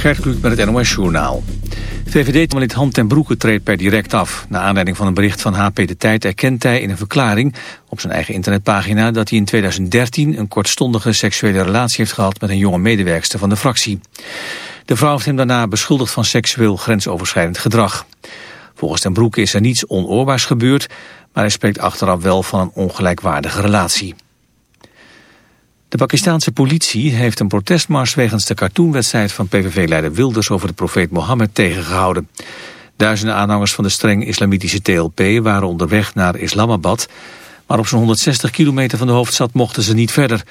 Gert Kluk met het NOS-journaal. VVD-lid Hand ten Broeke treedt per direct af. Na aanleiding van een bericht van HP De Tijd erkent hij in een verklaring op zijn eigen internetpagina dat hij in 2013 een kortstondige seksuele relatie heeft gehad met een jonge medewerkster van de fractie. De vrouw heeft hem daarna beschuldigd van seksueel grensoverschrijdend gedrag. Volgens ten Broeke is er niets onoorbaars gebeurd, maar hij spreekt achteraf wel van een ongelijkwaardige relatie. De Pakistanse politie heeft een protestmars wegens de cartoonwedstrijd van PVV-leider Wilders over de profeet Mohammed tegengehouden. Duizenden aanhangers van de streng islamitische TLP waren onderweg naar Islamabad, maar op zo'n 160 kilometer van de hoofdstad mochten ze niet verder.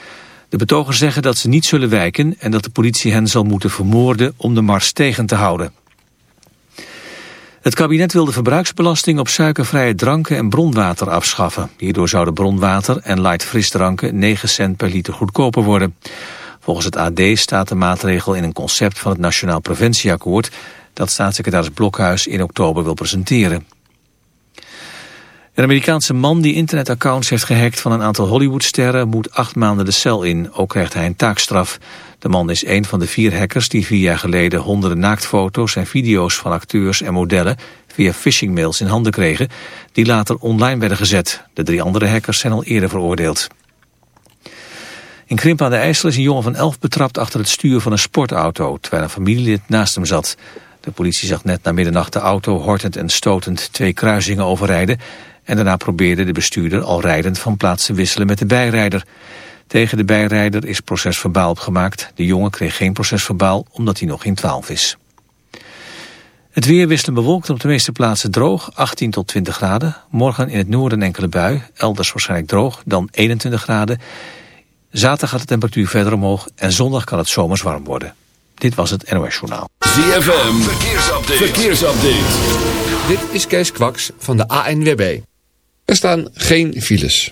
De betogers zeggen dat ze niet zullen wijken en dat de politie hen zal moeten vermoorden om de mars tegen te houden. Het kabinet wil de verbruiksbelasting op suikervrije dranken en bronwater afschaffen. Hierdoor zouden bronwater en light frisdranken 9 cent per liter goedkoper worden. Volgens het AD staat de maatregel in een concept van het Nationaal Preventieakkoord... dat staatssecretaris Blokhuis in oktober wil presenteren. Een Amerikaanse man die internetaccounts heeft gehackt van een aantal Hollywoodsterren moet acht maanden de cel in. Ook krijgt hij een taakstraf. De man is een van de vier hackers die vier jaar geleden honderden naaktfoto's en video's van acteurs en modellen via phishingmails in handen kregen, die later online werden gezet. De drie andere hackers zijn al eerder veroordeeld. In Krimp aan de IJssel is een jongen van elf betrapt achter het stuur van een sportauto, terwijl een familielid naast hem zat. De politie zag net na middernacht de auto hortend en stotend twee kruisingen overrijden en daarna probeerde de bestuurder al rijdend van plaats te wisselen met de bijrijder. Tegen de bijrijder is procesverbaal opgemaakt. De jongen kreeg geen procesverbaal omdat hij nog geen 12 is. Het weer wisselt bewolkt op de meeste plaatsen droog, 18 tot 20 graden. Morgen in het noorden enkele bui, elders waarschijnlijk droog, dan 21 graden. Zaterdag gaat de temperatuur verder omhoog en zondag kan het zomers warm worden. Dit was het NOS Journaal. ZFM, verkeersupdate. verkeersupdate. Dit is Kees Kwaks van de ANWB. Er staan geen files.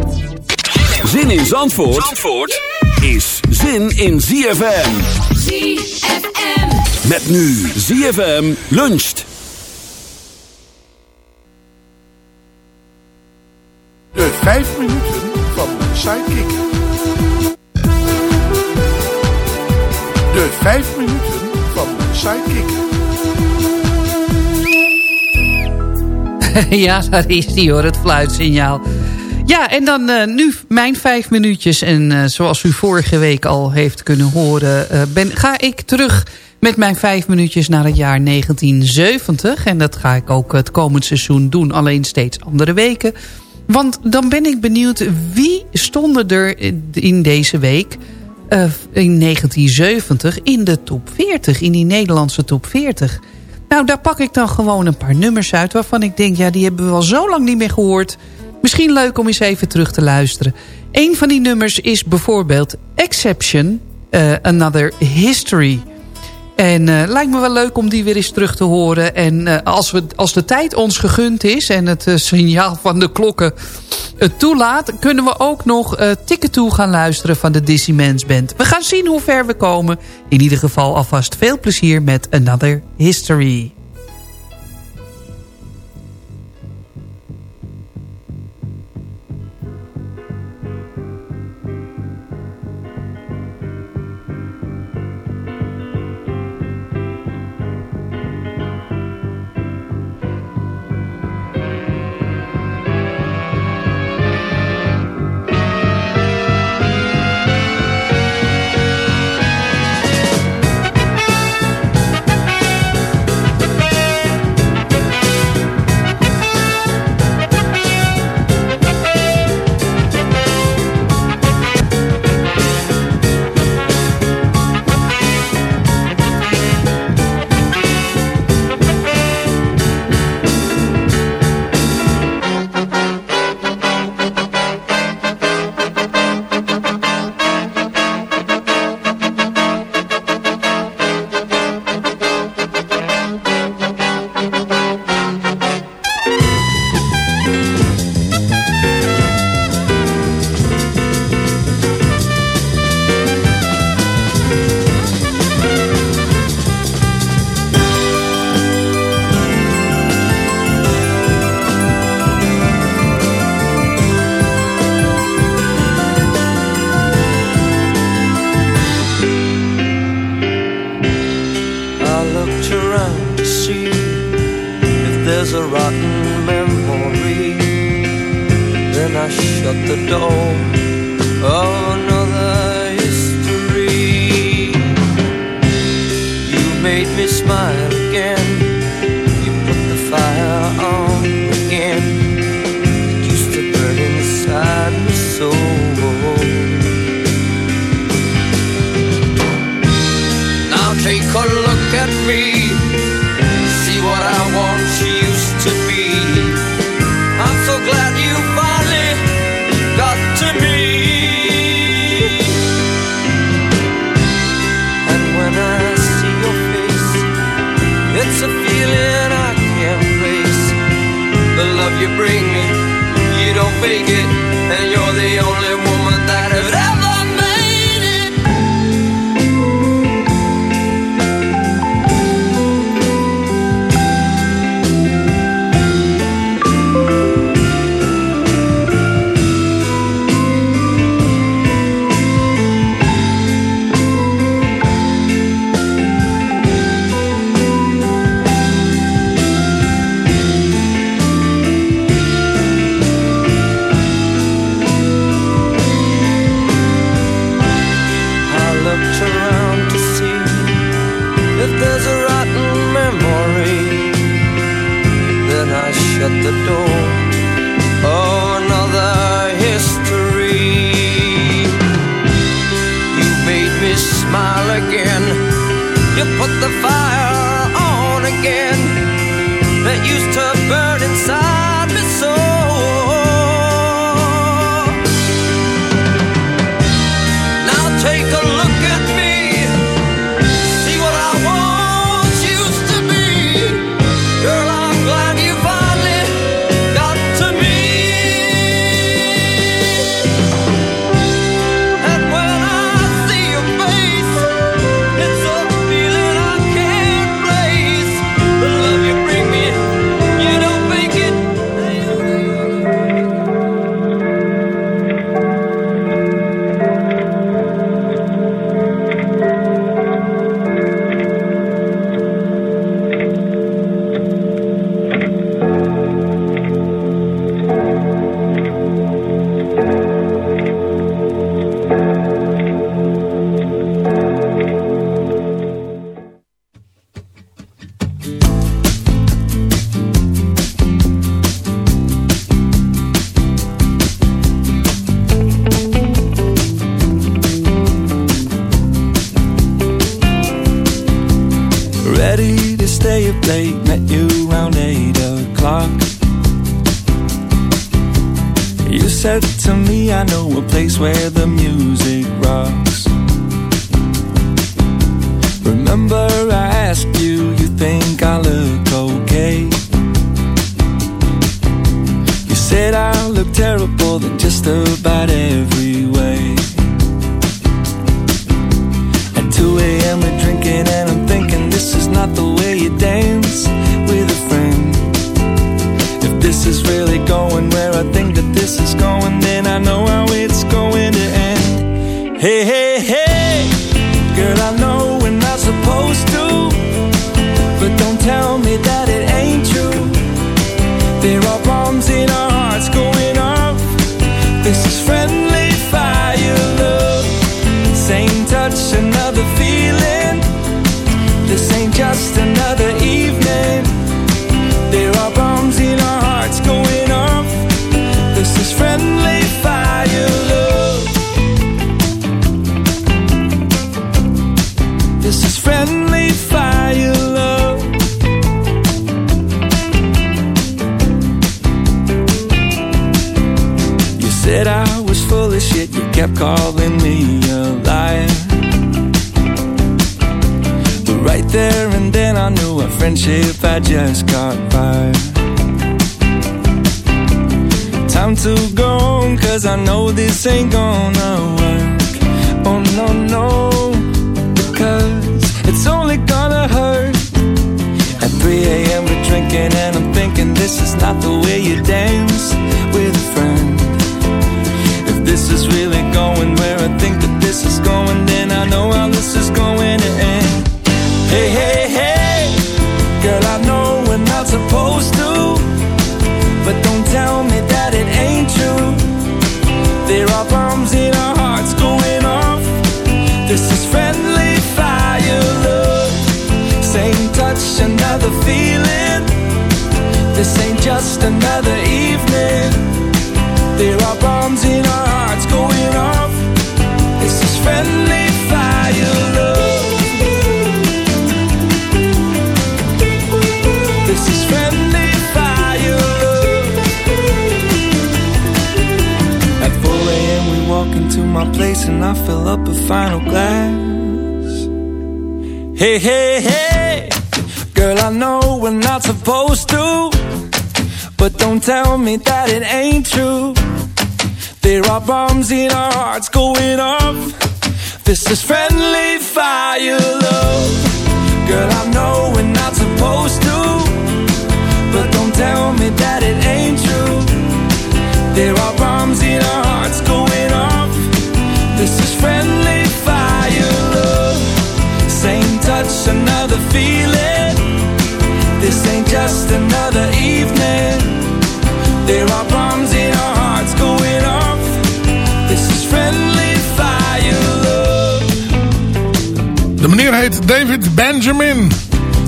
Zin in Zandvoort, Zandvoort is zin in ZFM. ZFM. Met nu ZFM luncht. De vijf minuten van Sidekick. De vijf minuten van Sidekick. ja, daar is die hoor, het fluitsignaal. Ja, en dan uh, nu mijn vijf minuutjes. En uh, zoals u vorige week al heeft kunnen horen... Uh, ben, ga ik terug met mijn vijf minuutjes naar het jaar 1970. En dat ga ik ook het komend seizoen doen. Alleen steeds andere weken. Want dan ben ik benieuwd wie stonden er in deze week... in 1970 in de top 40. In die Nederlandse top 40. Nou, daar pak ik dan gewoon een paar nummers uit... waarvan ik denk, ja, die hebben we al zo lang niet meer gehoord... Misschien leuk om eens even terug te luisteren. Een van die nummers is bijvoorbeeld Exception, uh, Another History. En uh, lijkt me wel leuk om die weer eens terug te horen. En uh, als, we, als de tijd ons gegund is en het signaal van de klokken het toelaat... kunnen we ook nog Ticket toe gaan luisteren van de Dizzy Mans Band. We gaan zien hoe ver we komen. In ieder geval alvast veel plezier met Another History. late, met you around eight o'clock. You said to me, I know a place where the music rocks. Remember, I asked you, you think I look okay? You said I look terrible in just about every way. At 2 a.m., we're drinking and is really going where I think that this is going, then I know how it's going to end. Hey, hey, friendship had just caught fire. Time to go home, cause I know this ain't gonna work. Oh no, no, because it's only gonna hurt. At 3 a.m. we're drinking and I'm thinking this is not the way you dance with a friend. If this is really going where I think that this is going, then I know how this is going to end. Hey, hey, another feeling. This ain't just another evening. There are bombs in our hearts going off. This is friendly fire, love. This is friendly fire, love. At 4 a.m. we walk into my place and I fill up a final glass. Hey, hey, hey, I know we're not supposed to, but don't tell me that it ain't true. There are bombs in our hearts going off. This is friendly fire, love. Girl, I know we're not supposed to, but don't tell me that it ain't true. There are bombs in our hearts going off. This is friendly fire, love. Same touch, another feeling. Just another evening. There are bombs in our hearts going off. This is friendly fire, love. De meneer heet David Benjamin.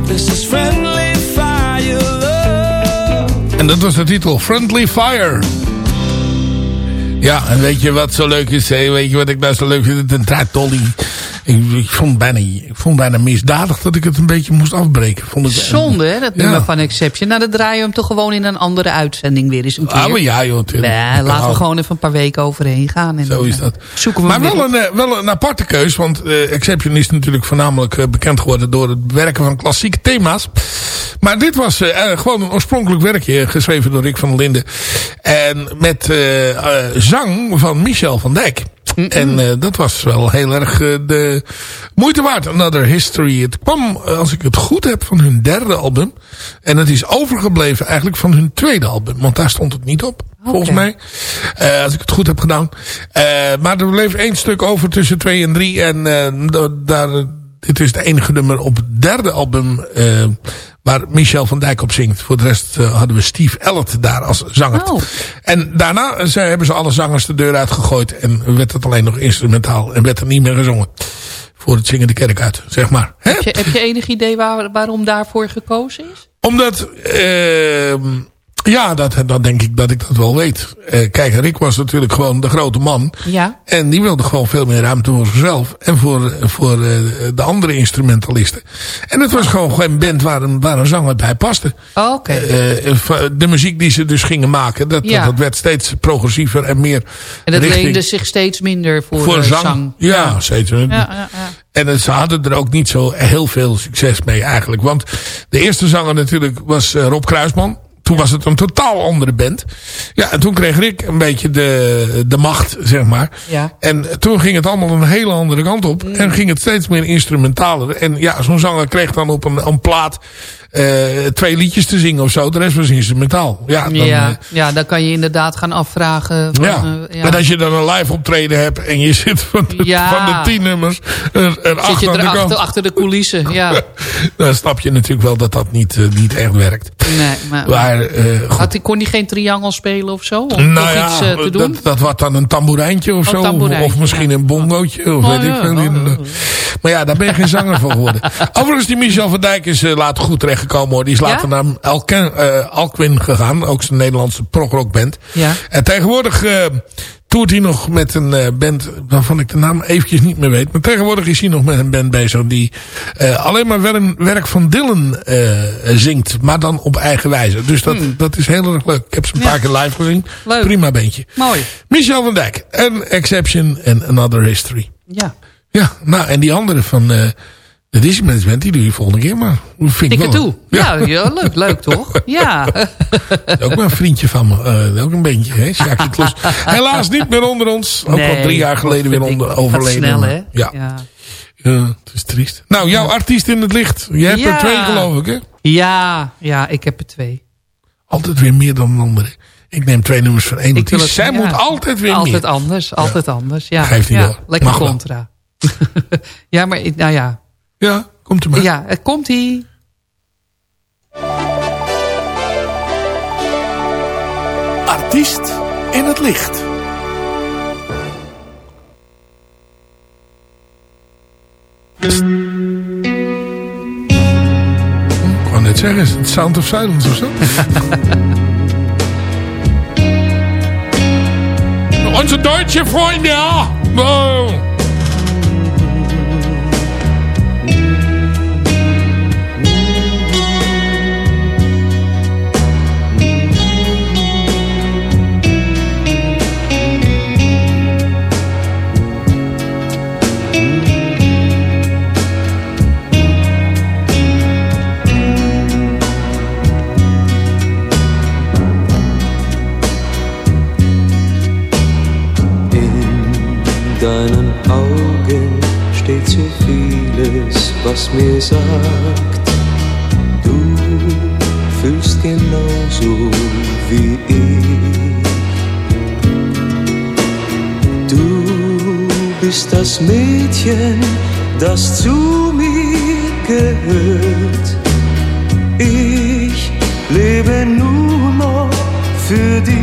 This is friendly fire, love. En dat was de titel Friendly Fire. Ja, en weet je wat zo leuk is? Hè? Weet je wat ik nou zo leuk vind? Een Dolly. Ik, ik, vond bijna, ik vond bijna misdadig dat ik het een beetje moest afbreken. Vond ik, Zonde, hè, dat Ja. nummer van Exception. Nou, dan draaien we hem toch gewoon in een andere uitzending weer eens een keer. Ah, maar ja, joh. tuurlijk. Nee, Dat laten we gewoon even een paar weken overheen gaan. En Zo dan, is eh, dat. Zoeken we Maar wel een, eh, wel een aparte keus. Want eh, Exception is natuurlijk voornamelijk bekend geworden door het werken van klassieke thema's. Maar dit was eh, eh, gewoon een oorspronkelijk werkje geschreven door Rick van der Linden. En met eh, zang van Michel van Dijk. En eh, dat was wel heel erg eh, de moeite waard. Another History. Het kwam, eh, als ik het goed heb, van hun derde album. En het is overgebleven eigenlijk van hun tweede album. Want daar stond het niet op, volgens mij. Als ik het goed heb gedaan. Maar er bleef één stuk over tussen twee en drie. En da- daar, dit is de enige nummer op het derde album waar Michel van Dijk op zingt. Voor de rest eh, hadden we Steve Ellet daar als zanger. Oh. En daarna eh, ze, hebben ze alle zangers de deur uitgegooid. En werd het alleen nog instrumentaal. En werd er niet meer gezongen. Voor het zingen de kerk uit, zeg maar. Heb je, heb je enig idee waar, waarom daarvoor gekozen is? Omdat, ehm ja, dat, dat denk ik dat ik dat wel weet. Eh, kijk, Rick was natuurlijk gewoon de grote man. Ja. En die wilde gewoon veel meer ruimte voor zichzelf. En voor, voor eh, de andere instrumentalisten. En het was gewoon geen band waar een, waar een zanger bij paste. Oh, Oké. Eh, eh, de muziek die ze dus gingen maken, dat, Ja. dat werd steeds progressiever en meer en dat richting leende zich steeds minder voor, voor zang. zang. Ja, steeds. Ja, ja, ja. En ze hadden er ook niet zo heel veel succes mee eigenlijk. Want de eerste zanger natuurlijk was Rob Kruisman. Toen was het een totaal andere band. Ja, en toen kreeg Rick een beetje de, de macht, zeg maar. Ja. En toen ging het allemaal een hele andere kant op. En ging het steeds meer instrumentaler. En ja, zo'n zanger kreeg dan op een, een plaat eh, twee liedjes te zingen of zo. De rest was instrumentaal. Ja, dan, ja, eh, ja, dan kan je inderdaad gaan afvragen. Van, ja. eh, En als je dan een live optreden hebt en je zit van de, Ja. van de tien nummers er, er Zit je erachter kant. achter de coulissen, ja. Dan snap je natuurlijk wel dat dat niet, niet echt werkt. Nee, maar, Maar had, hij- kon hij geen triangel spelen of zo? Om nou ja, iets te doen? Dat, dat wordt dan een tamboerijntje of Oh, zo. tamboerijntje, of misschien ja. een bongootje. Of Oh, weet ik ja, veel. oh. Maar ja, daar ben je geen zanger van geworden. Overigens, die Michel van Dijk is later goed terechtgekomen hoor. Die is Ja? later naar Alken, eh, Alquin gegaan. Ook zijn Nederlandse progrockband. Ja. En tegenwoordig eh toert hij nog met een eh, band waarvan ik de naam eventjes niet meer weet. Maar tegenwoordig is hij nog met een band bezig die alleen maar wer- werk van Dylan zingt. Maar dan op eigen wijze. Dus dat, dat is heel erg leuk. Ik heb ze een Hmm. Ja. paar keer live gezien. Leuk. Prima bandje. Mooi, Michel van Dijk. An Exception and Another History. ja. Ja, nou en die andere van eh de Disney Management, die doe je volgende keer maar. Vind ik Ik het toe. Ja, ja, leuk, leuk toch? Ja. Ook wel een vriendje van me. eh, ook een beetje, hè? Sjaki Klos. Helaas niet meer onder ons. Ook al drie jaar geleden weer onder, overleden. snel, hè? Ja. Ja. Ja, het is triest. Nou, jouw artiest in het licht. Je hebt er twee geloof ik, hè? Ja, ja, ik heb er twee. Altijd weer meer dan een andere. Ik neem twee nummers van één het- Zij moet altijd weer Altijd meer. anders, altijd anders. Ja, Geeft niet ja. Lekker contra. ja, maar nou ja. Ja, komt er maar. Ja, het komt ie. Artiest in het licht. Ik wou net zeggen, is het Sound of Silence of zo? Onze Duitse Freunde, ja. Was mir sagt, du fühlst genauso wie ich. Du bist das Mädchen, das zu mir gehört. Ich lebe nur noch für dich.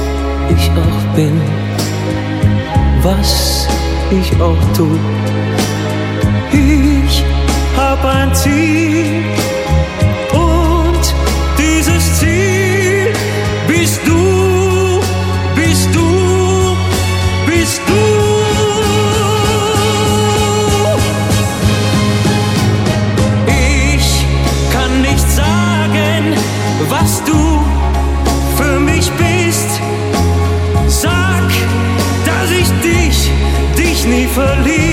bin, was ich auch tu. Ich hab ein Ziel. niet verliefd.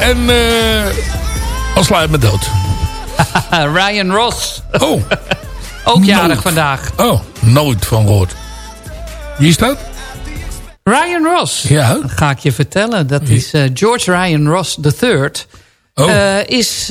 En eh al sla je me dood. Ryan Ross. Oh. Ook jarig Nooit. vandaag. Oh, nooit van gehoord. Wie is dat? Ryan Ross. Ja. Dat ga ik je vertellen. Dat is eh, George Ryan Ross III. Oh. Eh, is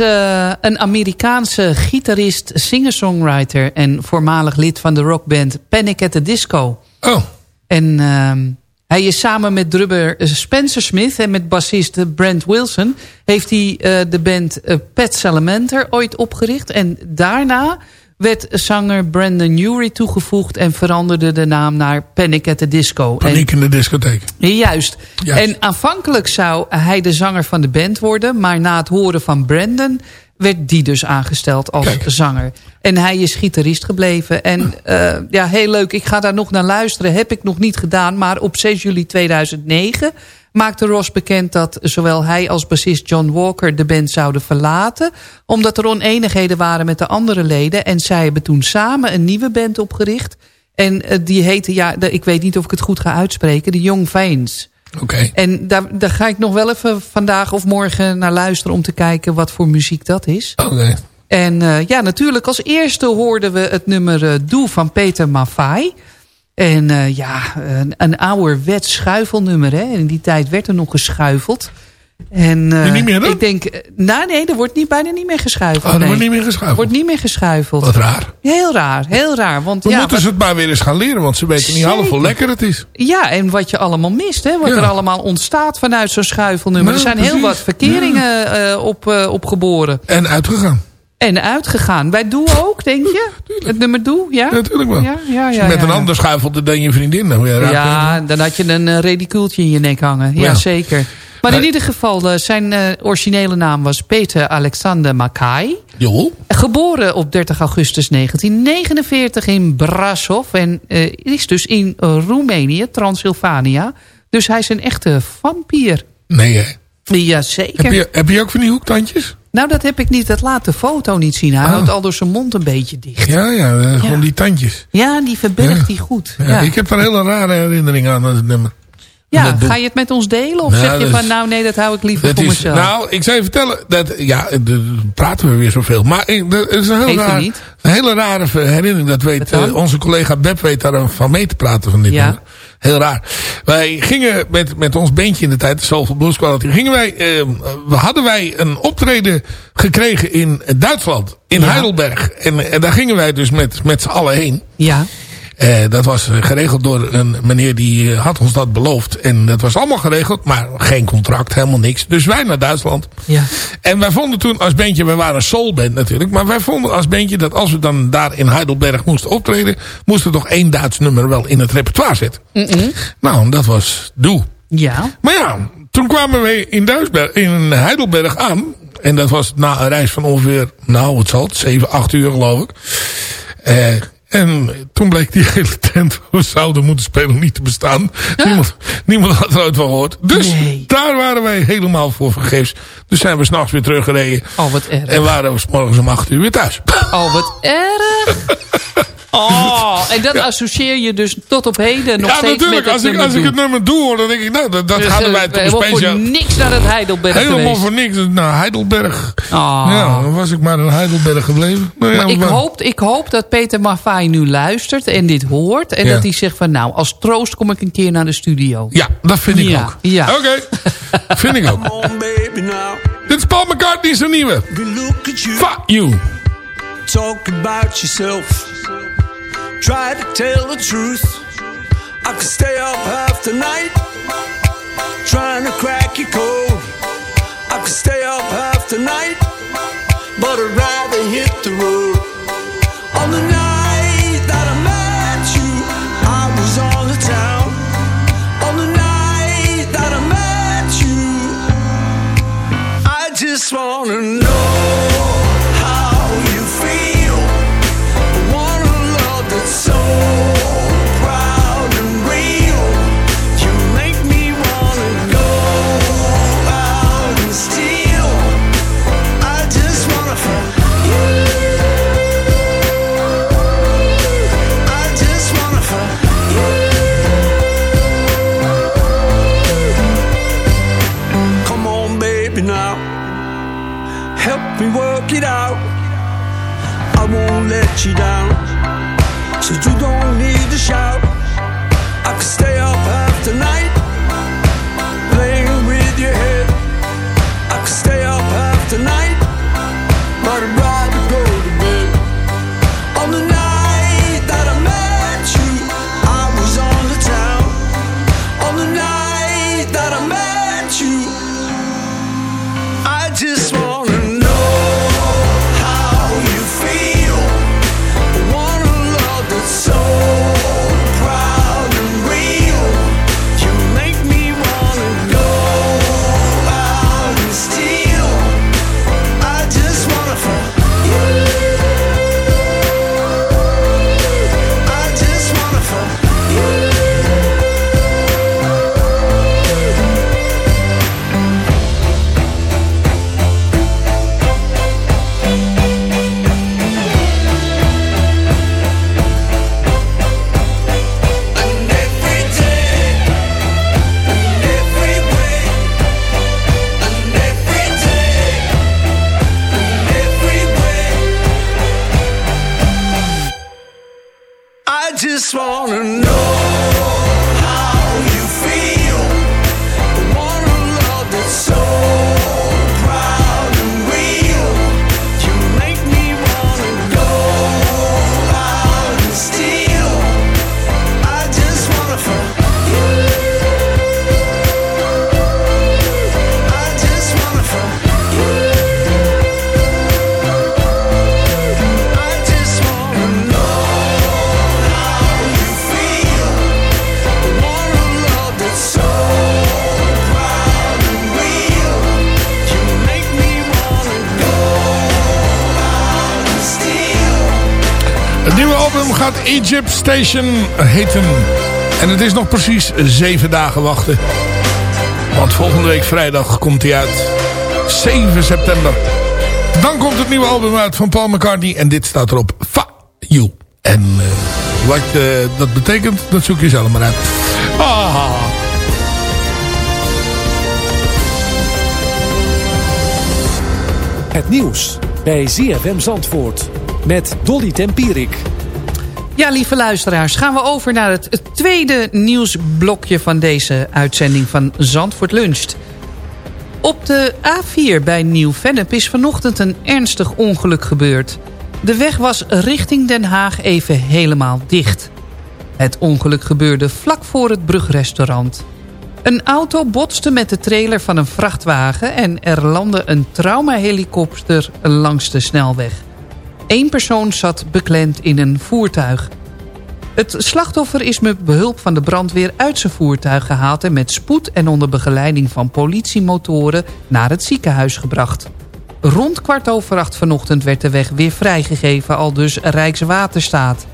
een Amerikaanse gitarist, singer-songwriter... en voormalig lid van de rockband Panic at the Disco. Oh. En ehm, hij is samen met drummer Spencer Smith en met bassist Brent Wilson... heeft hij eh, de band eh, Pet Salamander ooit opgericht. En daarna werd zanger Brandon Urie toegevoegd... en veranderde de naam naar Panic at the Disco. Paniek in de discotheek. Juist. Juist. En aanvankelijk zou hij de zanger van de band worden... maar na het horen van Brandon werd die dus aangesteld als Kijk. zanger. En hij is gitarist gebleven. En eh, ja, heel leuk. Ik ga daar nog naar luisteren. Heb ik nog niet gedaan. Maar op 6 juli 2009 maakte Ross bekend dat zowel hij als bassist John Walker de band zouden verlaten. Omdat er oneenigheden waren met de andere leden. En zij hebben toen samen een nieuwe band opgericht. En eh, die heette, ja, ik weet niet of ik het goed ga uitspreken, de Young Veins. Oké. En daar, daar ga ik nog wel even vandaag of morgen naar luisteren... om te kijken wat voor muziek dat is. Oké. En eh, ja, natuurlijk als eerste hoorden we het nummer eh, Doe van Peter Maffay. En eh, ja, een, een ouderwets schuifelnummer. Hè? In die tijd werd er nog geschuifeld. En, eh, niet meer dan? Ik denk, eh, nou nee, er wordt niet, bijna niet meer geschuifeld. Oh, er nee. wordt niet meer geschuifeld. Wordt niet meer geschuifeld. Wat raar. Heel raar, heel raar. Want, We ja, moeten wat- ze het maar weer eens gaan leren. Want ze weten niet half hoe lekker het is. Ja, en wat je allemaal mist, hè? wat Ja. er allemaal ontstaat vanuit zo'n schuifelnummer. Nou, er zijn heel wat verkeringen eh, op, eh, opgeboren. En uitgegaan. En uitgegaan. Bij Doe ook, denk je? Het nummer Doe, ja? Natuurlijk wel. Ja, ja, Als je met een ander schuifelde dan je vriendin. Dan, ja, dan had je een uh, redicuultje in je nek hangen. Ja, Ja. zeker. Maar in ieder geval, eh, zijn eh, originele naam was Peter Alexander Makai. Jo. Geboren op 30 augustus 1949 in Brasov. En eh, is dus in Roemenië, Transylvania. Dus hij is een echte vampier. Nee, hè. Jazeker. Heb je, heb je ook van die hoektandjes? Nou, dat heb ik niet. Dat laat de foto niet zien. Hij Oh. houdt al door zijn mond een beetje dicht. Ja, ja, gewoon die tandjes. Ja, die verbergt Ja. hij goed. Ja, Ja, Ik heb daar hele rare herinneringen aan, het nummer. Ja, ga je het met ons delen? Of Nou, zeg je van, nou nee, dat hou ik liever voor is, mezelf? nou, ik zou je vertellen, dat, ja, praten we weer zoveel. Maar dat is een, heel raar, een hele rare herinnering. Dat weet eh, onze collega Beb weet daar van mee te praten van dit Ja. nummer. Heel raar. Wij gingen met, met ons beentje in de tijd, de Soulful Blues Quality, gingen wij, eh, hadden wij een optreden gekregen in Duitsland, in Ja. Heidelberg. En, en daar gingen wij dus met, met z'n allen heen. Ja, Eh, dat was geregeld door een meneer die eh, had ons dat beloofd. En dat was allemaal geregeld, maar geen contract, helemaal niks. Dus wij naar Duitsland. ja. En wij vonden toen als bandje, wij waren een soulband natuurlijk. Maar wij vonden als bandje dat als we dan daar in Heidelberg moesten optreden... moesten we toch één Duits nummer wel in het repertoire zetten. Nou, en dat was Doe. Ja, Maar ja, toen kwamen we in, Duisberg, in Heidelberg aan. En dat was na een reis van ongeveer, nou wat zal het, 7, 8 uur geloof ik. Eh, en toen bleek die hele tent we zouden moeten spelen niet te bestaan. Niemand, niemand had er ooit van gehoord. Dus Nee. daar waren wij helemaal voor vergeefs. Dus zijn we s'nachts weer teruggereden. oh wat erg. En waren we 's morgens om 8 uur weer thuis. Oh, wat erg. Oh, en dat associeer je dus tot op heden nog ja, steeds natuurlijk. met Als ik, als ik het nummer doe hoor, dan denk ik, nou, dat, dat Dus, hadden wij eh, toch helemaal speciaal. voor niks naar het Heidelberg Helemaal geweest. voor niks. Naar Heidelberg. Oh. Ja, dan was ik maar in Heidelberg gebleven. Nou ja, Maar ik maar- hoop, ik hoop dat Peter Maffay nu luistert en dit hoort. En Ja. dat hij zegt van nou, als troost kom ik een keer naar de studio. Ja, dat vind ik Ja, ook. ja. Oké, vind ik ook. on, baby, now. Dit is Paul McCartney, zijn nieuwe. You. Fuck you. Talk about yourself. Try to tell the truth. I could stay up half the night. Trying to crack your code. I could stay up half the night. But I'd rather hit the road. Just wanna work it out. I won't let you down. So you don't need to shout. I could stay up half the night, playing with your head. I could stay up half the night, gaat Egypt Station heten. En het is nog precies zeven dagen wachten. Want volgende week vrijdag komt hij uit. 7 september. Dan komt het nieuwe album uit van Paul McCartney. En dit staat erop. Fa You. En eh, wat eh, dat betekent, dat zoek je zelf maar uit. Ah. Het nieuws bij ZFM Zandvoort met Dolly Tempierik. Ja, lieve luisteraars, gaan we over naar het, tweede nieuwsblokje van deze uitzending van Zandvoort Luncht. Op de A4 bij Nieuw-Vennep is vanochtend een ernstig ongeluk gebeurd. De weg was richting Den Haag even helemaal dicht. Het ongeluk gebeurde vlak voor het brugrestaurant. Een auto botste met de trailer van een vrachtwagen... en er landde een traumahelikopter langs de snelweg. Eén persoon zat beklemd in een voertuig. Het slachtoffer is met behulp van de brandweer uit zijn voertuig gehaald... en met spoed en onder begeleiding van politiemotoren naar het ziekenhuis gebracht. Rond kwart over acht vanochtend werd de weg weer vrijgegeven... al dus Rijkswaterstaat.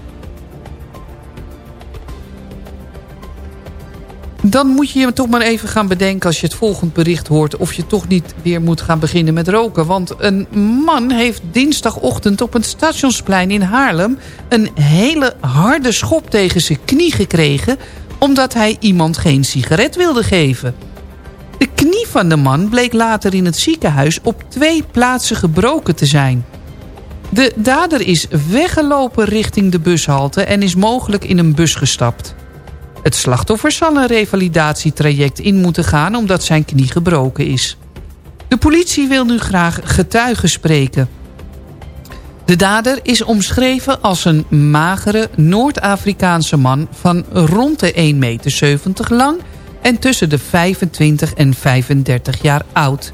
Dan moet je je toch maar even gaan bedenken als je het volgend bericht hoort... of je toch niet weer moet gaan beginnen met roken. Want een man heeft dinsdagochtend op het stationsplein in Haarlem... een hele harde schop tegen zijn knie gekregen... omdat hij iemand geen sigaret wilde geven. De knie van de man bleek later in het ziekenhuis op twee plaatsen gebroken te zijn. De dader is weggelopen richting de bushalte en is mogelijk in een bus gestapt. Het slachtoffer zal een revalidatietraject in moeten gaan omdat zijn knie gebroken is. De politie wil nu graag getuigen spreken. De dader is omschreven als een magere Noord-Afrikaanse man van rond de 1,70 meter lang en tussen de 25 en 35 jaar oud.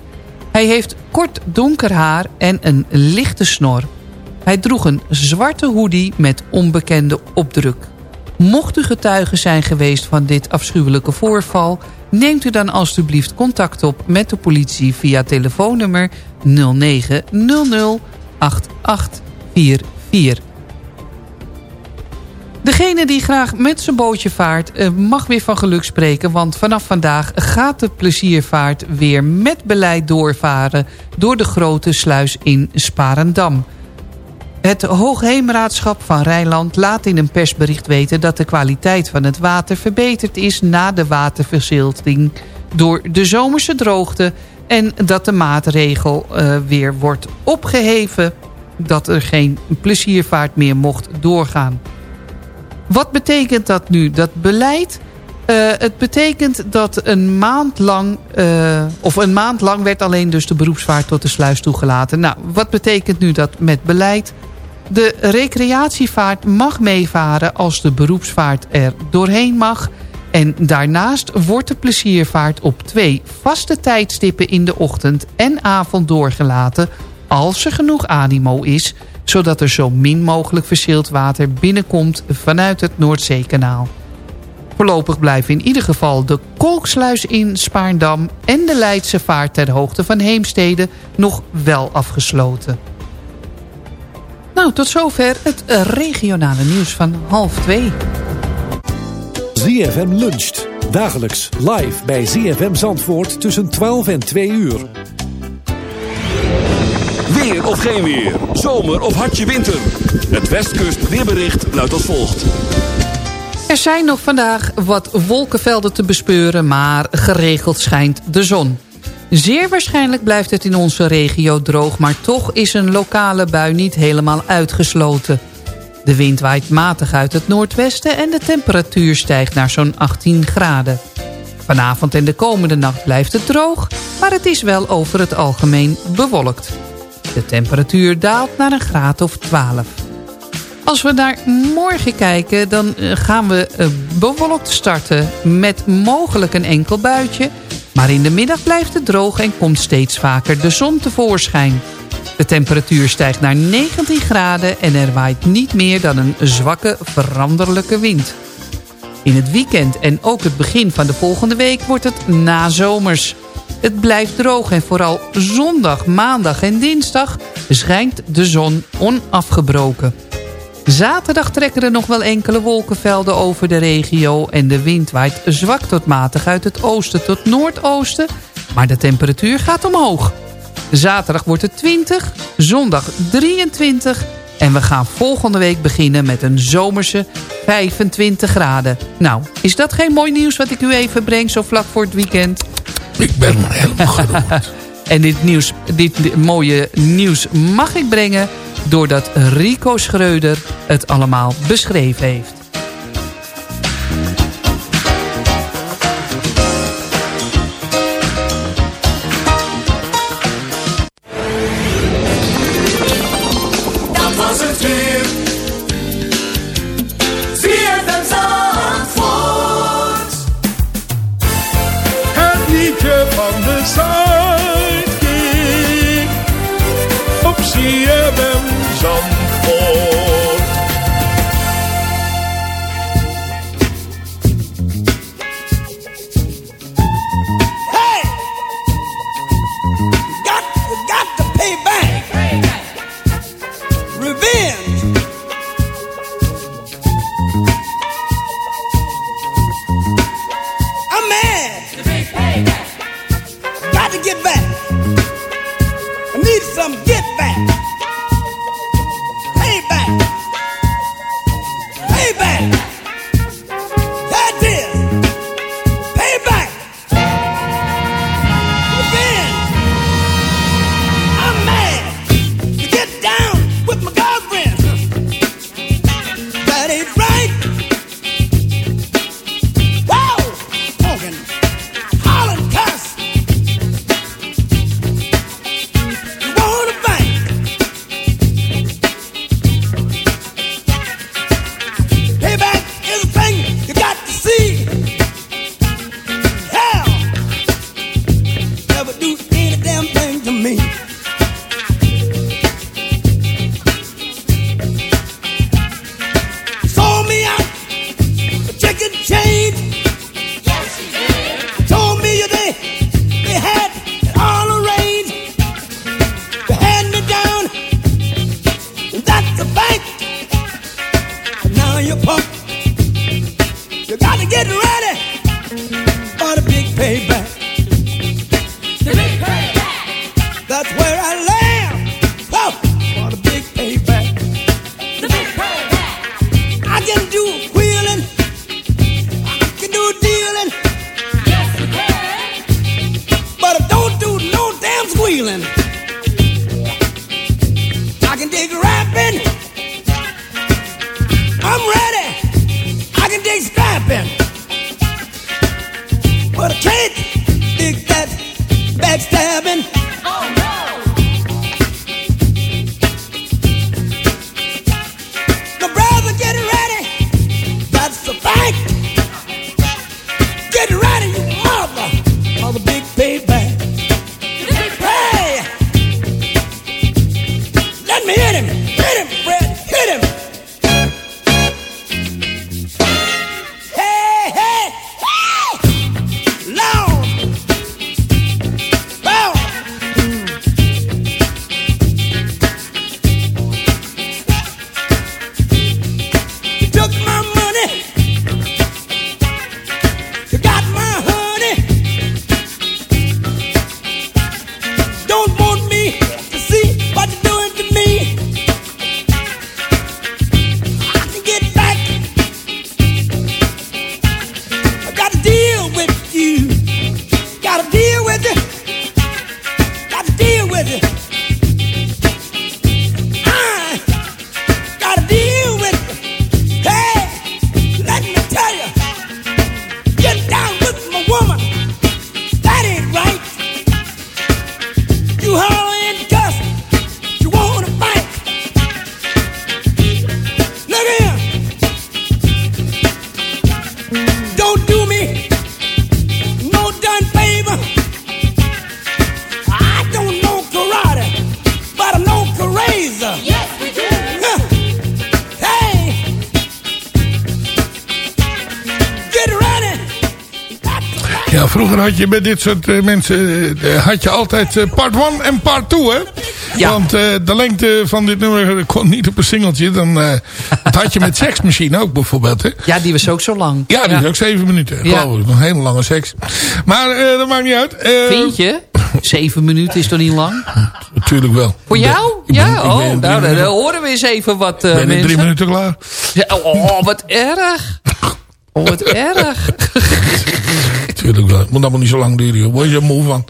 Hij heeft kort donker haar en een lichte snor. Hij droeg een zwarte hoodie met onbekende opdruk. Mocht u getuige zijn geweest van dit afschuwelijke voorval... neemt u dan alstublieft contact op met de politie via telefoonnummer 0900 8844. Degene die graag met zijn bootje vaart eh, mag weer van geluk spreken... want vanaf vandaag gaat de pleziervaart weer met beleid doorvaren... door de grote sluis in Sparendam... Het Hoogheemraadschap van Rijnland laat in een persbericht weten... dat de kwaliteit van het water verbeterd is na de waterverzilting... door de zomerse droogte En dat de maatregel uh, weer wordt opgeheven. Dat er geen pleziervaart meer mocht doorgaan. Wat betekent dat nu? Dat beleid... Uh, het betekent dat een maand lang... Uh, of een maand lang werd alleen dus de beroepsvaart tot de sluis toegelaten. Nou, wat betekent nu dat met beleid? De recreatievaart mag meevaren als de beroepsvaart er doorheen mag... En daarnaast wordt de pleziervaart op twee vaste tijdstippen in de ochtend en avond doorgelaten... als er genoeg animo is, zodat er zo min mogelijk verseeld water binnenkomt vanuit het Noordzeekanaal. Voorlopig blijven in ieder geval de Kolksluis in Spaarndam... en de Leidse vaart ter hoogte van Heemstede nog wel afgesloten. Nou, tot zover het regionale nieuws van half twee. ZFM luncht. Dagelijks live bij ZFM Zandvoort tussen 12 en 2 uur. Weer of geen weer. Zomer of hartje winter. Het Westkust weerbericht luidt als volgt. Er zijn nog vandaag wat wolkenvelden te bespeuren, maar geregeld schijnt de zon. Zeer waarschijnlijk blijft het in onze regio droog... maar toch is een lokale bui niet helemaal uitgesloten. De wind waait matig uit het noordwesten... en de temperatuur stijgt naar zo'n 18 graden. Vanavond en de komende nacht blijft het droog... maar het is wel over het algemeen bewolkt. De temperatuur daalt naar een graad of 12. Als we naar morgen kijken, dan eh, gaan we eh, bewolkt starten... met mogelijk een enkel buitje... Maar in de middag blijft het droog en komt steeds vaker de zon tevoorschijn. De temperatuur stijgt naar 19 graden en er waait niet meer dan een zwakke veranderlijke wind. In het weekend en ook het begin van de volgende week wordt het nazomers. Het blijft droog en vooral zondag, maandag en dinsdag schijnt de zon onafgebroken. Zaterdag trekken er nog wel enkele wolkenvelden over de regio... en de wind waait zwak tot matig uit het oosten tot noordoosten... maar de temperatuur gaat omhoog. Zaterdag wordt het 20, zondag 23... en we gaan volgende week beginnen met een zomerse 25 graden. Nou, is dat geen mooi nieuws wat ik u even breng zo vlak voor het weekend? Ik ben helemaal geroerd. en dit, nieuws, dit mooie nieuws mag ik brengen doordat Rico Schreuder het allemaal beschreven heeft. Had je bij dit soort eh, mensen eh, had je altijd eh, part 1 en part 2, hè? Want eh, de lengte van dit nummer kon niet op een singeltje. Dan, eh, dat had je met Seksmachine ook bijvoorbeeld, hè? Ja, die was ook zo lang. Ja, die is ook zeven minuten. Ja. Geloof ik. Nog een hele lange seks. Maar eh, dat maakt niet uit. Eh, Vind je? Zeven minuten is toch niet lang? Natuurlijk wel. Voor jou? ben- ja? ben oh, nou, dan horen we eens even wat eh ben in mensen. drie minuten klaar. Ja, oh, wat erg. Oh, wat erg. Natuurlijk wel. Het moet allemaal niet zo lang duren. joh. Word je er moe van.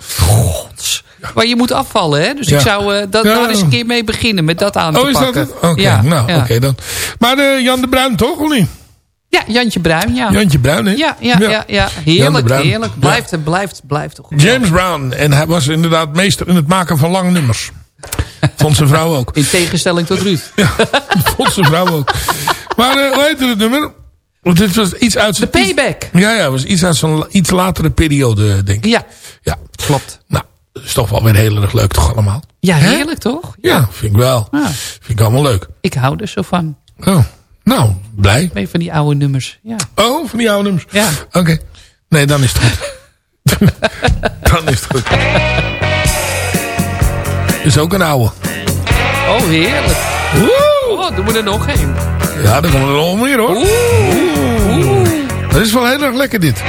Maar je moet afvallen, hè? Dus Ja. ik zou eh, dat, Ja. daar eens een keer mee beginnen. Met dat aan te Oh, is dat pakken. het? Oké, ja, nou, oké dan. Maar eh, Jan de Bruin toch, of niet? Ja, Jantje Bruin, ja. Jantje Bruin, hè? Ja, ja, Ja. Heerlijk, heerlijk. Blijft, blijft, blijft toch. James Brown. En hij was inderdaad meester in het maken van lange nummers. Vond zijn vrouw ook. In tegenstelling tot Ruud. Vond zijn vrouw ook. Maar eh, hoe heette het nummer? Want dit was iets uit De payback. Ja, ja, het was iets uit zo'n iets latere periode, denk ik. Ja, Ja. klopt. Nou, dat is toch wel weer heel erg leuk toch allemaal? Ja, heerlijk toch? Ja, vind ik wel. Ja. Vind ik allemaal leuk. Ik hou er zo van. Oh, nou, blij. Een van die oude nummers. Ja. Oh, van die oude nummers? Ja. Oké. Nee, dan is het goed. dan is het goed. Is ook een oude. Oh, heerlijk. Oh, doen we er nog één. Ja, dan komen er nog meer hoor. Oeh. Dat is wel heel erg lekker dit.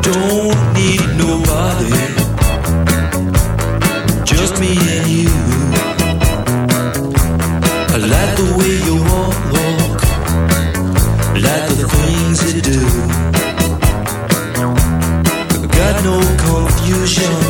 Don't need nobody, just me and you. I like the way you walk, like the things you do. Got no confusion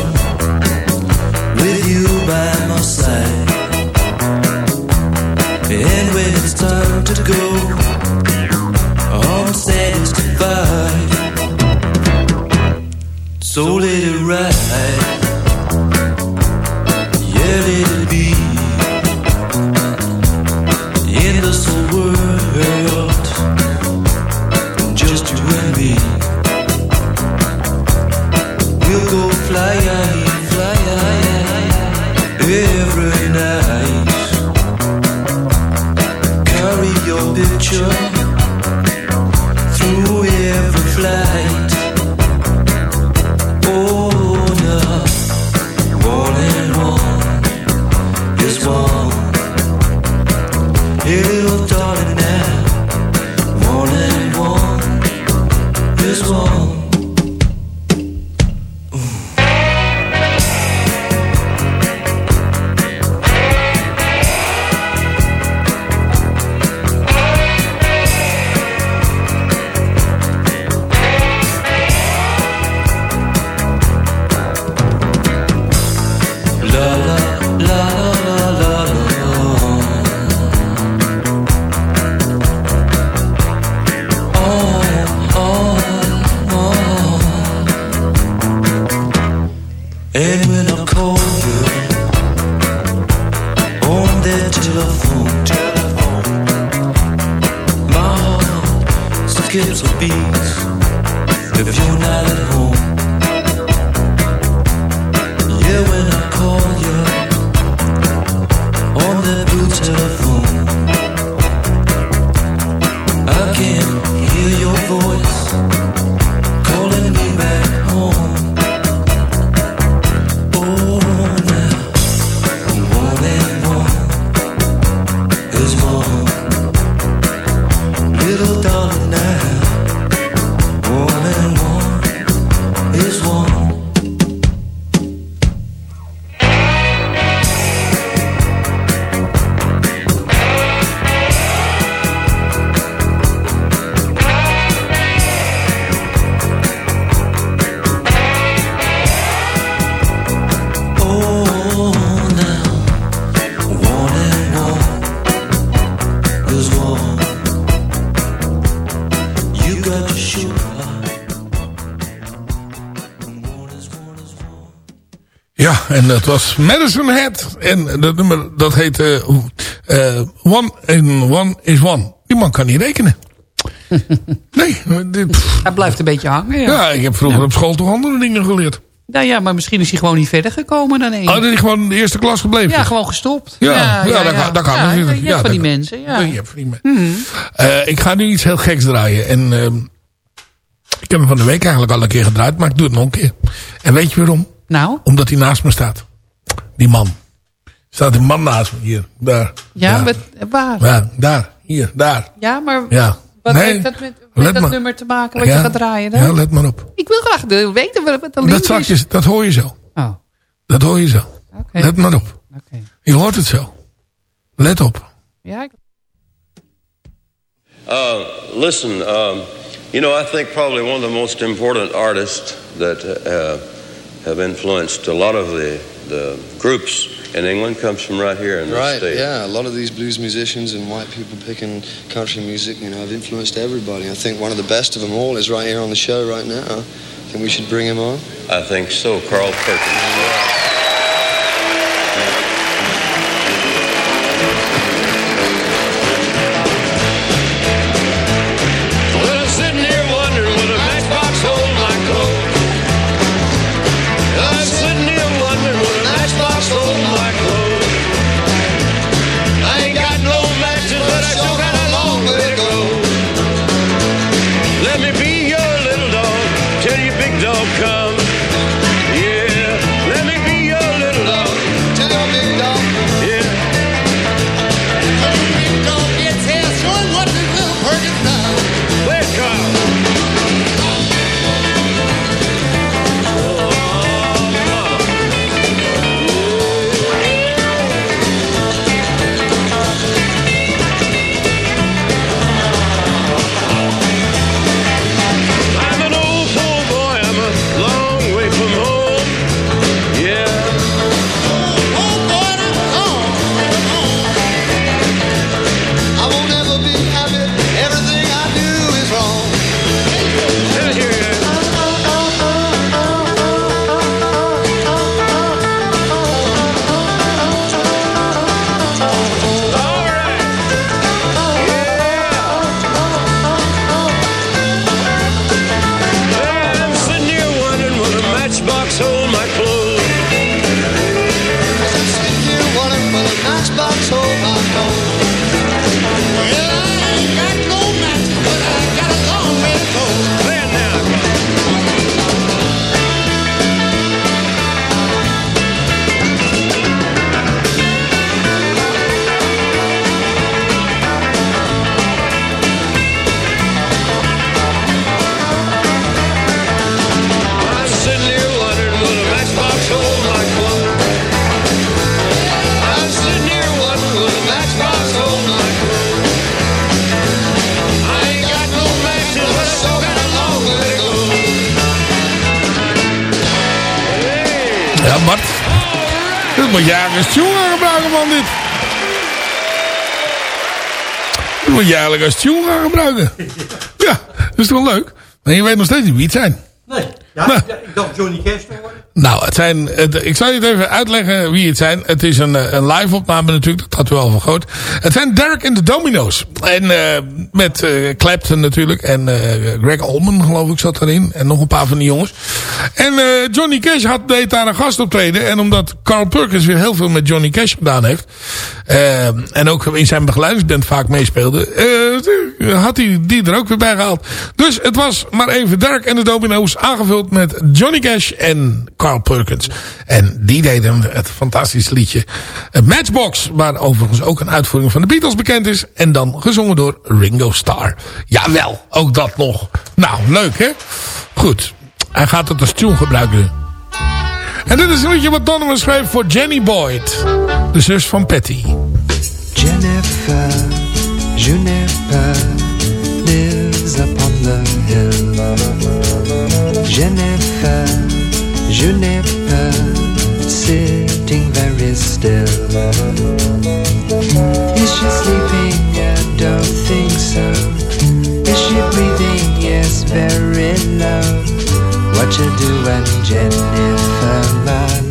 dat was Madison Head. En dat nummer, dat heet eh, eh, One in One is One. Die man kan niet rekenen. nee. Dit. Hij blijft een beetje hangen, ja. ja, ik heb vroeger op school toch andere dingen geleerd. Nou ja, maar misschien is hij gewoon niet verder gekomen dan één. Oh, dat is gewoon in de eerste klas gebleven. Ja, gewoon gestopt. Ja, ja, dat kan- dat kan ja, natuurlijk. Je Ja, hebt van die mensen, ja. Je hebt van die mensen. Eh, ik ga nu iets heel geks draaien. En ehm, ik heb hem van de week eigenlijk al een keer gedraaid. Maar ik doe het nog een keer. En weet je waarom? Nou? Omdat hij naast me staat. Die man. Staat een man naast me. Hier, daar. Ja, daar. met, waar? Ja, daar. Hier, daar. Ja, maar Ja. wat Nee, heeft dat met, dat maar. nummer te maken wat Ja, je gaat draaien dan? Ja, let maar op. Ik wil graag de- weten wat het Dat, straks is. dat hoor je zo. Oh, Dat hoor je zo. oké. Let maar op. Oké. Je hoort het zo. Let op. Ja, ik- Uh, listen, um, you know, I think probably one of the most important artists that uh, have influenced a lot of the, the groups in England comes from right here in this Right, state. yeah. A lot of these blues musicians and white people picking country music, you know, have influenced everybody. I think one of the best of them all is right here on the show right now. I think we should bring him on. I think so, Carl Perkins. Well, eigenlijk als tune gaan gebruiken. Ja, dat is toch leuk? Maar je weet nog steeds niet wie het zijn. Nee. Ja, Nou. ik, ik dacht Johnny Cash. Nou, het zijn, het- ik zal je het even uitleggen wie het zijn. Het is een, eh, een live opname natuurlijk, dat had u al vergroot. Het zijn Derek en de Domino's. En eh, met eh, Clapton natuurlijk. En Greg Allman geloof ik zat erin. En nog een paar van die jongens. En Johnny Cash had, deed daar een gastoptreden. En omdat Carl Perkins weer heel veel met Johnny Cash gedaan heeft. Eh, en ook in zijn begeleidingsband vaak meespeelde. eh, had hij die er ook weer bij gehaald. Dus het was maar even Derek en de Domino's aangevuld met Johnny Cash en Carl Perkins. En die deden het fantastische liedje Matchbox. Waar overigens ook een uitvoering van de Beatles bekend is. En dan gezongen door Ringo Starr. Jawel, ook dat nog. Nou, leuk hè? Goed, hij gaat het als tune gebruiken. En dit is een liedje wat Donovan schreef voor Jenny Boyd. De zus van Patty. Jennifer, Juniper lives upon the hill. Jennifer, Juniper sitting very still. Is she sleeping? What you doing, Jennifer, my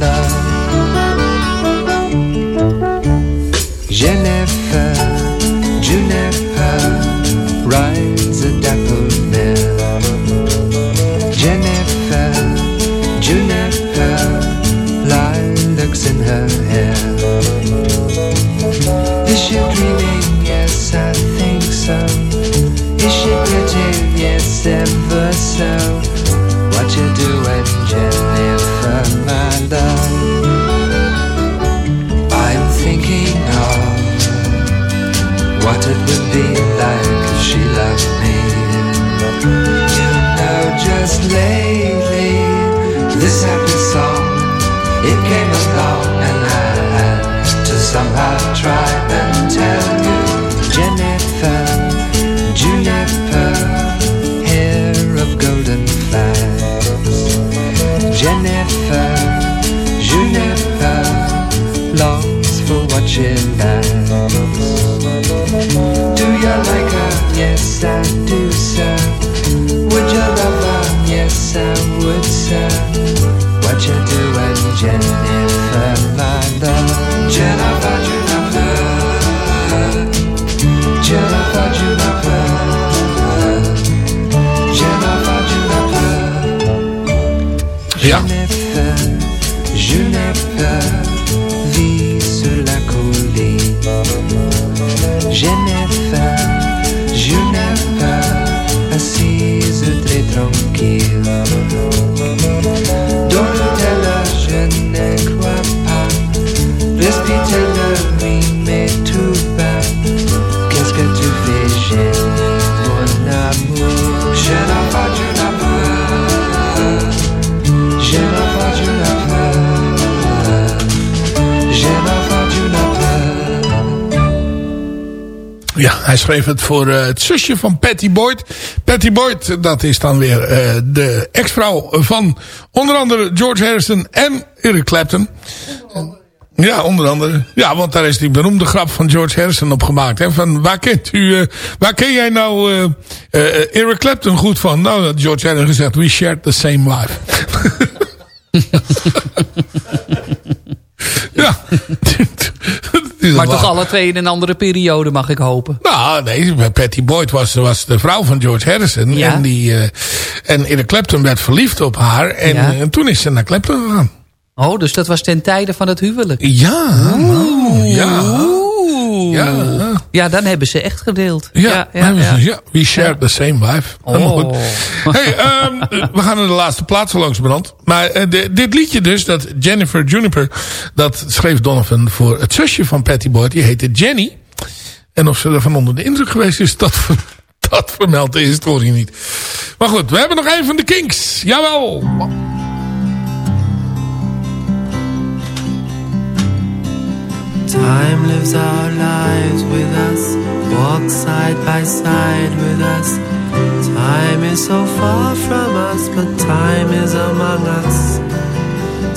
it would be like if she loved me. You know, just lately, this happy song, it came along and I had to somehow try and tell schreef voor eh, het zusje van Patty Boyd. Patty Boyd, dat is dan weer eh, de ex-vrouw van onder andere George Harrison en Eric Clapton. Ja, onder andere. Ja, want daar is die beroemde grap van George Harrison op gemaakt. Hè? Van, waar, kent u, eh, waar ken jij nou eh, Eric Clapton goed van? Nou, dat George Harrison gezegd, we shared the same life. ja. Maar toch alle twee in een andere periode, mag ik hopen. Nou, nee, Patty Boyd was, was de vrouw van George Harrison. Ja. En, die, eh, en Eric Clapton werd verliefd op haar. En, Ja. en toen is ze naar Clapton gegaan. Oh, dus dat was ten tijde van het huwelijk. Ja, nou, ja. Ja. Ja, dan hebben ze echt gedeeld. Ja, ja, ja, ja. ja. we share the same life. Helemaal Oh. goed. Hey, ehm, we gaan naar de laatste plaats zo langsbrand. Maar eh, de- dit liedje dus, dat Jennifer Juniper, dat schreef Donovan voor het zusje van Patty Boyd. Die heette Jenny. En of ze ervan onder de indruk geweest is, dat, dat vermeldt de historie niet. Maar goed, we hebben nog een van de Kinks. Jawel. Time lives our lives with us, walks side by side with us. Time is so far from us, but time is among us.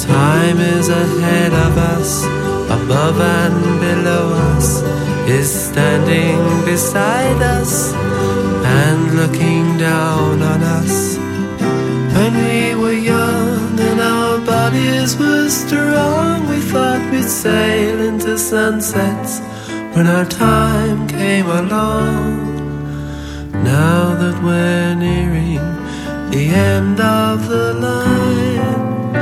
Time is ahead of us, above and below us, is standing beside us and looking down on us. Bodies were strong, we thought we'd sail into sunsets when our time came along. Now that we're nearing the end of the line,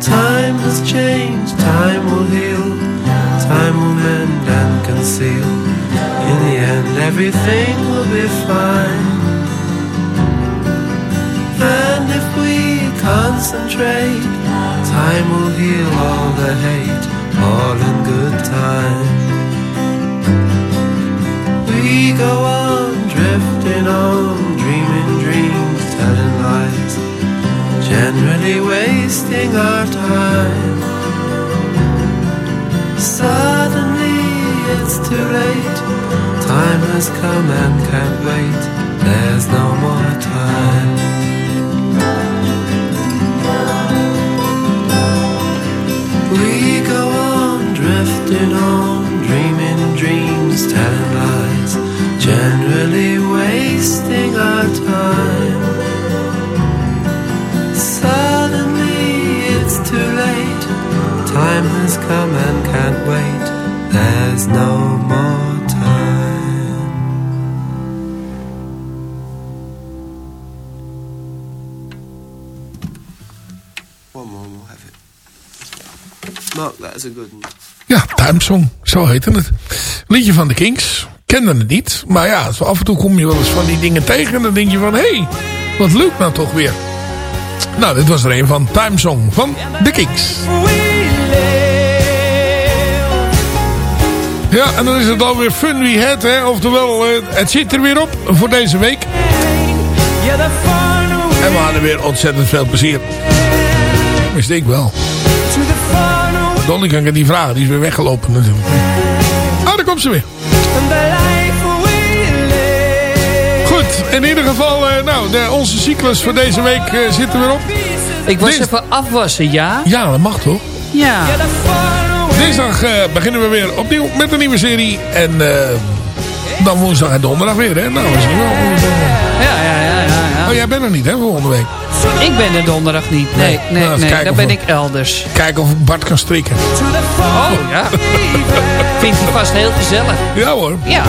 time has changed, time will heal, time will mend and conceal. In the end, everything will be fine. And if we concentrate, time will heal all the hate, all in good time. We go on drifting on, dreaming dreams, telling lies, generally wasting our time. Suddenly it's too late, time has come and can't wait, there's no more time. Go as a good. Ja, zo heette het. Liedje van de Kings. Kende het niet. Maar ja, af en toe kom je wel eens van die dingen tegen. En dan denk je van, hé, hey, wat leuk nou toch weer. Nou, dit was er een van Time Song van de Kings. Ja, en dan is het alweer Fun We Had, hè. Oftewel, eh, het zit er weer op voor deze week. En we hadden weer ontzettend veel plezier. Wist ik wel. Dolly kan ik het niet vragen, die is weer weggelopen natuurlijk. Ah, daar komt ze weer. Goed, in ieder geval, eh, nou, de, onze cyclus voor deze week eh, zit er weer op. Ik was Dins- even afwassen, ja? Ja, dat mag toch? Ja. Dinsdag eh, beginnen we weer opnieuw met een nieuwe serie. En dan woensdag en donderdag weer, hè? Nou, we zien wel. Ja, ja, ja, ja. ja. Oh, jij bent er niet, hè, volgende week? Ik ben er donderdag niet. Nee, nee, Nou, nee. Daar of ben we- ik elders. Kijken of ik Bart kan strikken. Oh, ja. Vindt hij vast heel gezellig. Ja hoor. Ja.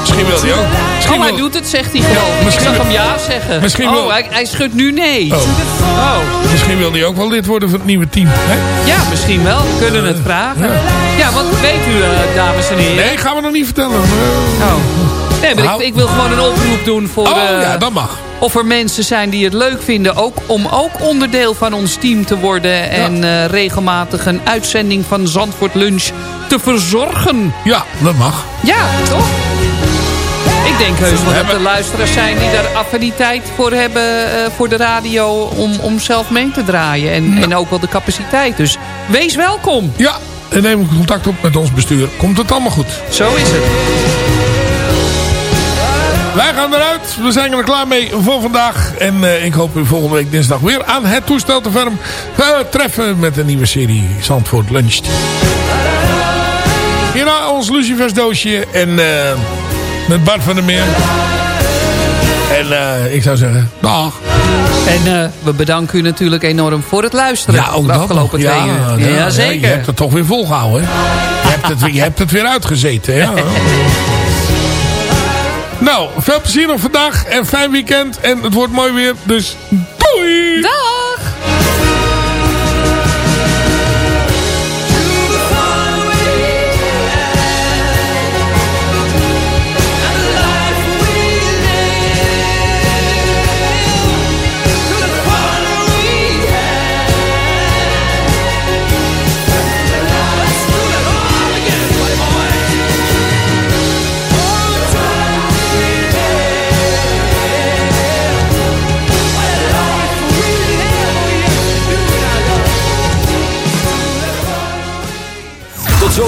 Misschien wil hij ook. Misschien Oh, hij wil- doet het, zegt hij gewoon. misschien ik zag hem ja zeggen. misschien oh, wil- hij, hij schudt nu nee. Oh. Oh. Misschien wil hij ook wel lid worden van het nieuwe team. Hè? Ja, misschien wel. We kunnen het vragen. Ja, want weet u, eh, dames en heren. Nee, gaan we nog niet vertellen. Oh. Nee, maar ik, ik wil gewoon een oproep doen voor... Oh, eh, ja, dat mag. Of er mensen zijn die het leuk vinden ook, om ook onderdeel van ons team te worden. En eh, regelmatig een uitzending van Zandvoort Lunch te verzorgen. Ja, dat mag. Ja, toch? Ik denk heus wel dat er luisteraars zijn die daar affiniteit voor hebben eh, voor de radio om, om zelf mee te draaien. En, en ook wel de capaciteit. Dus wees welkom. Ja, en neem contact op met ons bestuur. Komt het allemaal goed. Zo is het. Wij gaan eruit. We zijn er klaar mee voor vandaag. En eh, ik hoop u volgende week dinsdag weer aan het toestel te ferm eh, treffen met een nieuwe serie Zandvoort Luncht. Hierna ons Lucifers doosje en eh, met Bart van der Meer. En ik zou zeggen, dag. En we bedanken u natuurlijk enorm voor het luisteren. Ja, ook de afgelopen nog. twee uur. ja, Ja, zeker. Je hebt het toch weer volgehouden. hè? Je hebt het, je hebt het weer uitgezeten. Ja. nou, veel plezier nog vandaag. En fijn weekend. En het wordt mooi weer. Dus